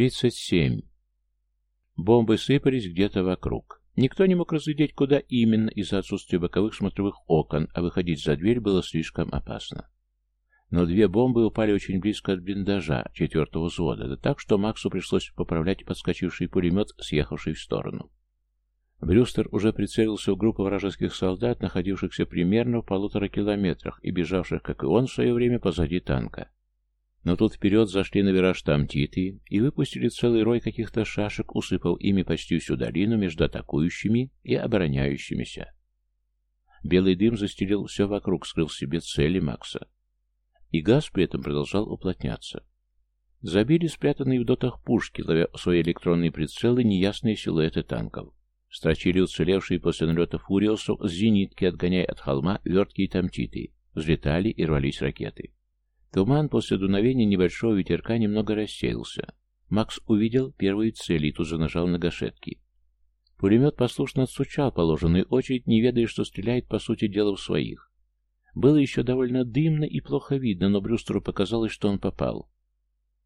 Тридцать семь. Бомбы сыпались где-то вокруг. Никто не мог разглядеть, куда именно из-за отсутствия боковых смотровых окон, а выходить за дверь было слишком опасно. Но две бомбы упали очень близко от блиндажа четвертого взвода, да так, что Максу пришлось поправлять подскочивший пулемет, съехавший в сторону. Брюстер уже прицелился в группу вражеских солдат, находившихся примерно в полутора километрах и бежавших, как и он, в свое время позади танка. Но тут вперед зашли на вираж тамтиты и выпустили целый рой каких-то шашек, усыпав ими почти всю долину между атакующими и обороняющимися. Белый дым застелил все вокруг, скрыл себе цели Макса. И газ при этом продолжал уплотняться. Забили спрятанные в дотах пушки, ловя свои электронные прицелы неясные силуэты танков. Строчили уцелевшие после налета фуриосов с зенитки, отгоняя от холма верткие тамтиты. Взлетали и рвались ракеты. Туман после дуновения небольшого ветерка немного рассеялся. Макс увидел первые цели и тут же нажал на гашетки. Пулемет послушно отсучал положенную очередь, не ведая, что стреляет, по сути дела, в своих. Было еще довольно дымно и плохо видно, но Брюстеру показалось, что он попал.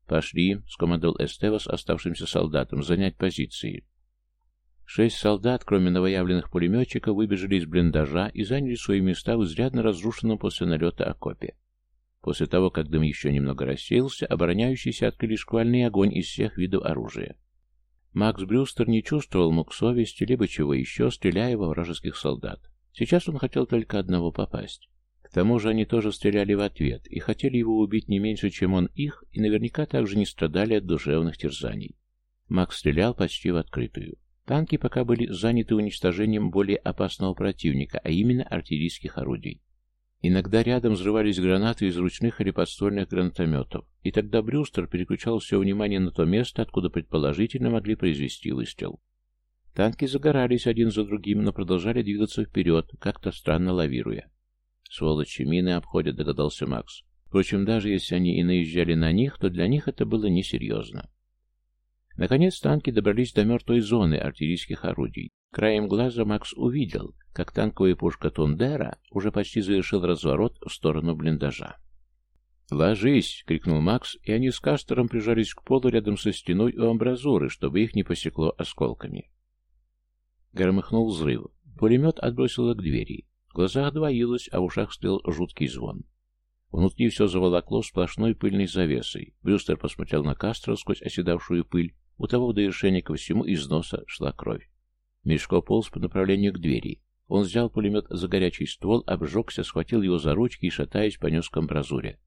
«Пошли», — скомандовал Эстевас оставшимся солдатам, — «занять позиции». Шесть солдат, кроме новоявленных пулеметчиков, выбежали из блиндажа и заняли свои места в изрядно разрушенном после налета окопе. После того, как дым еще немного рассеялся, обороняющиеся открыли шквальный огонь из всех видов оружия. Макс Брюстер не чувствовал мук совести, либо чего еще, стреляя во вражеских солдат. Сейчас он хотел только одного попасть. К тому же они тоже стреляли в ответ и хотели его убить не меньше, чем он их, и наверняка также не страдали от душевных терзаний. Макс стрелял почти в открытую. Танки пока были заняты уничтожением более опасного противника, а именно артиллерийских орудий. Иногда рядом взрывались гранаты из ручных или подствольных гранатометов, и тогда Брюстер переключал все внимание на то место, откуда предположительно могли произвести выстрел. Танки загорались один за другим, но продолжали двигаться вперед, как-то странно лавируя. «Сволочи, мины обходят», — догадался Макс. Впрочем, даже если они и наезжали на них, то для них это было несерьезно. Наконец танки добрались до мертвой зоны артиллерийских орудий. Краем глаза Макс увидел, как танковая пушка Тундера уже почти завершил разворот в сторону блиндажа. «Ложись!» — крикнул Макс, и они с Кастером прижались к полу рядом со стеной у амбразуры, чтобы их не посекло осколками. Громыхнул взрыв. Пулемет отбросило к двери. В глазах двоилось, а в ушах стоял жуткий звон. Внутри все заволокло сплошной пыльной завесой. Брюстер посмотрел на Кастера сквозь оседавшую пыль у того в довершение ко всему из носа шла кровь. Мешко полз по направлению к двери. Он взял пулемет за горячий ствол, обжегся, схватил его за ручки и, шатаясь, понес к амбразуре.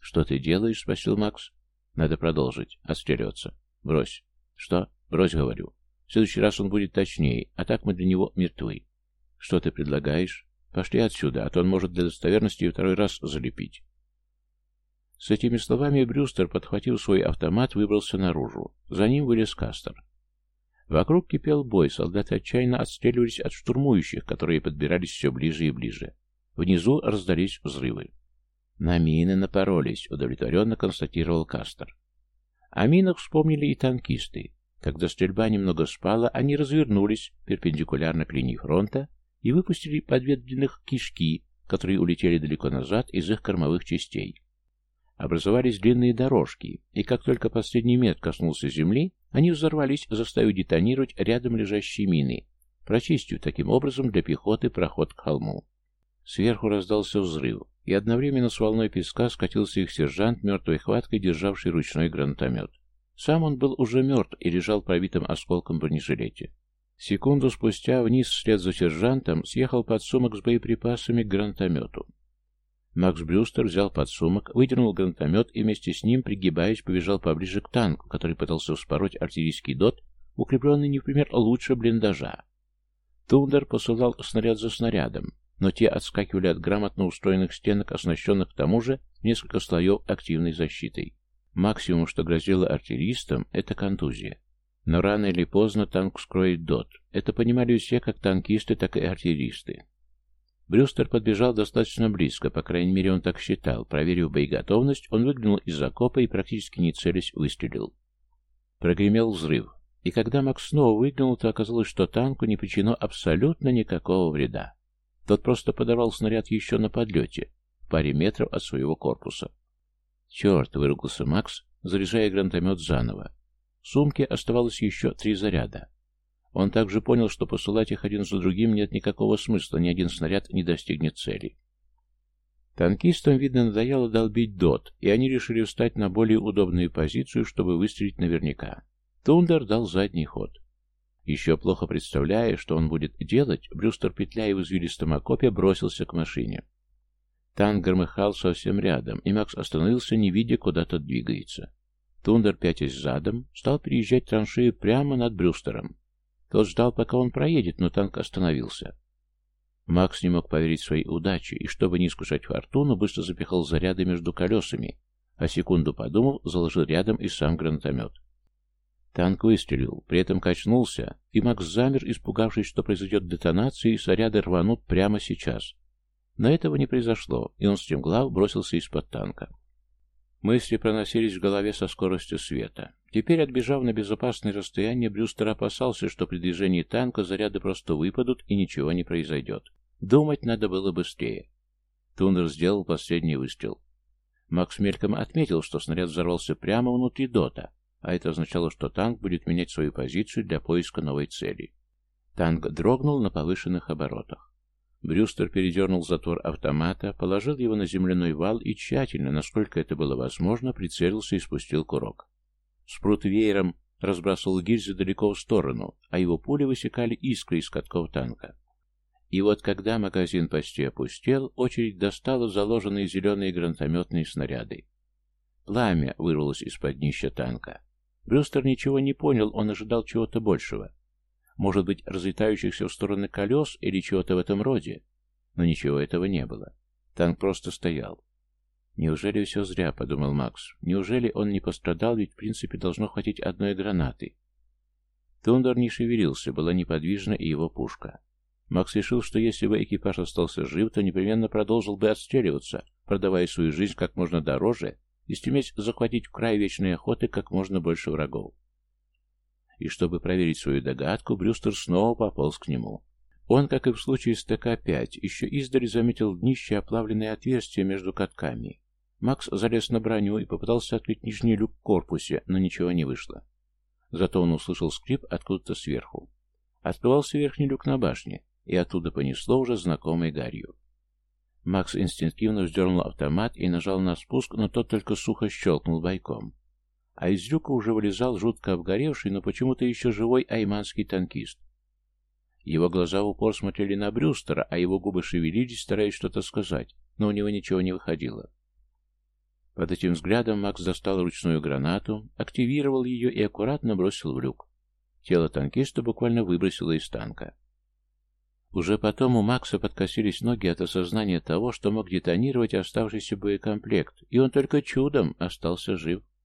«Что ты делаешь?» — спросил Макс. «Надо продолжить. Отстрелется. Брось». «Что?» «Брось, говорю. В следующий раз он будет точнее, а так мы для него мертвы». «Что ты предлагаешь?» «Пошли отсюда, а то он может для достоверности второй раз залепить». С этими словами Брюстер, подхватив свой автомат, выбрался наружу. За ним вылез Кастер. Вокруг кипел бой, солдаты отчаянно отстреливались от штурмующих, которые подбирались все ближе и ближе. Внизу раздались взрывы. «На мины напоролись», — удовлетворенно констатировал Кастер. О минах вспомнили и танкисты. Когда стрельба немного спала, они развернулись перпендикулярно к линии фронта и выпустили по две длинных кишки, которые улетели далеко назад из их кормовых частей. Образовались длинные дорожки, и как только последний мет коснулся земли, они взорвались, заставив детонировать рядом лежащие мины, прочистив таким образом для пехоты проход к холму. Сверху раздался взрыв, и одновременно с волной песка скатился их сержант, мертвой хваткой державший ручной гранатомет. Сам он был уже мертв и лежал пробитым осколком бронежилете. Секунду спустя вниз вслед за сержантом съехал подсумок с боеприпасами к гранатомету. Макс Брюстер взял подсумок, выдернул гранатомет и вместе с ним, пригибаясь, побежал поближе к танку, который пытался вспороть артиллерийский дот, укрепленный не в пример лучше блиндажа. Тундер посылал снаряд за снарядом, но те отскакивали от грамотно устроенных стенок, оснащенных к тому же несколько слоев активной защитой. Максимум, что грозило артиллеристам, это контузия. Но рано или поздно танк скроет дот. Это понимали все, как танкисты, так и артиллеристы. Брюстер подбежал достаточно близко, по крайней мере он так считал. Проверив боеготовность, он выглянул из окопа и, практически не целясь, выстрелил. Прогремел взрыв. И когда Макс снова выглянул, то оказалось, что танку не причинено абсолютно никакого вреда. Тот просто подорвал снаряд еще на подлете, в паре метров от своего корпуса. «Черт!» — выругался Макс, заряжая гранатомет заново. В сумке оставалось еще три заряда. Он также понял, что посылать их один за другим нет никакого смысла, ни один снаряд не достигнет цели. Танкистам, видно, надоело долбить ДОТ, и они решили встать на более удобную позицию, чтобы выстрелить наверняка. Тундер дал задний ход. Еще плохо представляя, что он будет делать, Брюстер, петляя в извилистом окопе, бросился к машине. Танк громыхал совсем рядом, и Макс остановился, не видя, куда тот двигается. Тундер, пятясь задом, стал переезжать траншею прямо над Брюстером. Тот ждал, пока он проедет, но танк остановился. Макс не мог поверить своей удаче, и, чтобы не искушать фортуну, быстро запихал заряды между колесами, а секунду подумав, заложил рядом и сам гранатомет. Танк выстрелил, при этом качнулся, и Макс замер, испугавшись, что произойдет детонация, и снаряды рванут прямо сейчас. Но этого не произошло, и он стремглав бросился из-под танка. Мысли проносились в голове со скоростью света. Теперь, отбежав на безопасное расстояние, Брюстер опасался, что при движении танка заряды просто выпадут и ничего не произойдет. Думать надо было быстрее. Тундер сделал последний выстрел. Макс мельком отметил, что снаряд взорвался прямо внутри дота, а это означало, что танк будет менять свою позицию для поиска новой цели. Танк дрогнул на повышенных оборотах. Брюстер передернул затвор автомата, положил его на земляной вал и тщательно, насколько это было возможно, прицелился и спустил курок. Спрут веером разбрасывал гильзы далеко в сторону, а его пули высекали искры из катков танка. И вот когда магазин почти опустел, очередь достала заложенные зеленые гранатометные снаряды. Пламя вырвалось из-под днища танка. Брюстер ничего не понял, он ожидал чего-то большего. Может быть, разлетающихся в стороны колес или чего-то в этом роде. Но ничего этого не было. Танк просто стоял. «Неужели все зря?» — подумал Макс. «Неужели он не пострадал, ведь в принципе должно хватить одной гранаты?» Тундер не шевелился, была неподвижна и его пушка. Макс решил, что если бы экипаж остался жив, то непременно продолжил бы отстреливаться, продавая свою жизнь как можно дороже и стремясь захватить в край вечной охоты как можно больше врагов. И чтобы проверить свою догадку, Брюстер снова пополз к нему. Он, как и в случае с ТК-5, еще издали заметил днище оплавленное отверстие между катками. Макс залез на броню и попытался открыть нижний люк в корпусе, но ничего не вышло. Зато он услышал скрип откуда-то сверху. Открывался верхний люк на башне, и оттуда понесло уже знакомой гарью. Макс инстинктивно вздернул автомат и нажал на спуск, но тот только сухо щелкнул бойком. А из люка уже вылезал жутко обгоревший, но почему-то еще живой айманский танкист. Его глаза в упор смотрели на Брюстера, а его губы шевелились, стараясь что-то сказать, но у него ничего не выходило. Под этим взглядом Макс достал ручную гранату, активировал ее и аккуратно бросил в люк. Тело танкиста буквально выбросило из танка. Уже потом у Макса подкосились ноги от осознания того, что мог детонировать оставшийся боекомплект, и он только чудом остался жив.